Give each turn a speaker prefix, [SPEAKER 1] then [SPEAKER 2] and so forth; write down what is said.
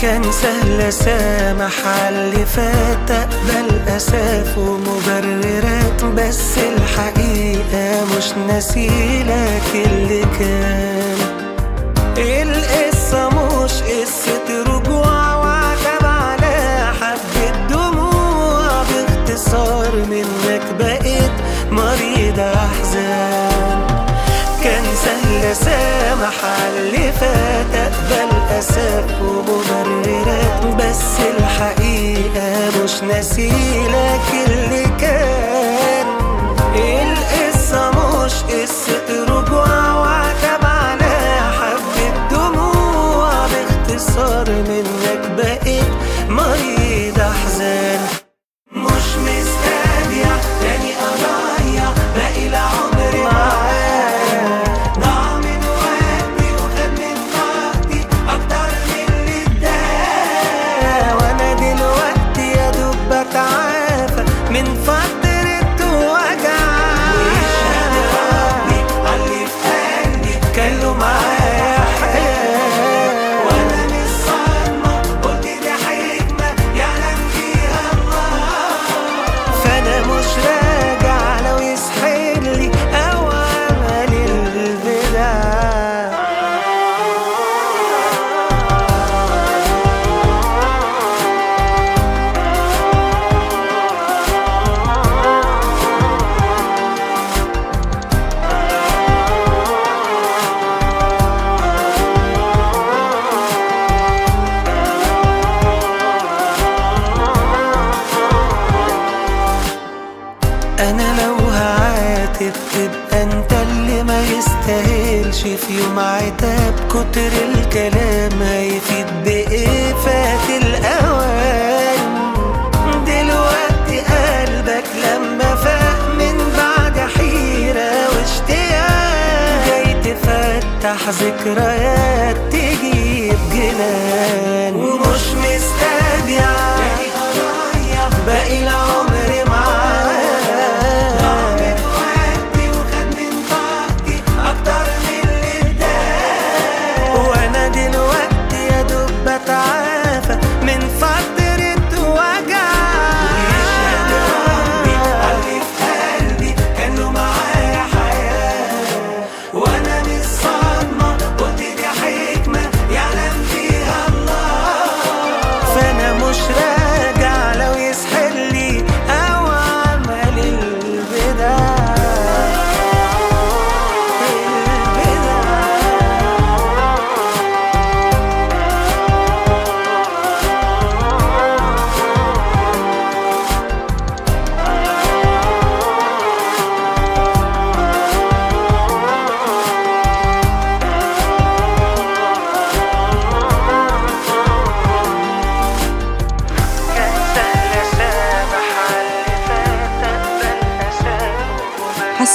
[SPEAKER 1] كان سهل اسامح اللي فات اقبل اساف ومبررات بس الحقيقة مش ناسيلك اللي كان القصة مش قصة بس الحقيقة مش ناسيلك اللي كان. القصة مش قصة رجوع وعتب على حبة دموع. باختصار منك بقيت مريض. يستاهلش في يوم عتاب كتر الكلام هيفيد بايه فات الأوان. دلوقتي قلبك لما فاق من بعد حيرة واشتياق. جاي تفتح ذكريات تجيب جنان. ومش مستبيع. باقي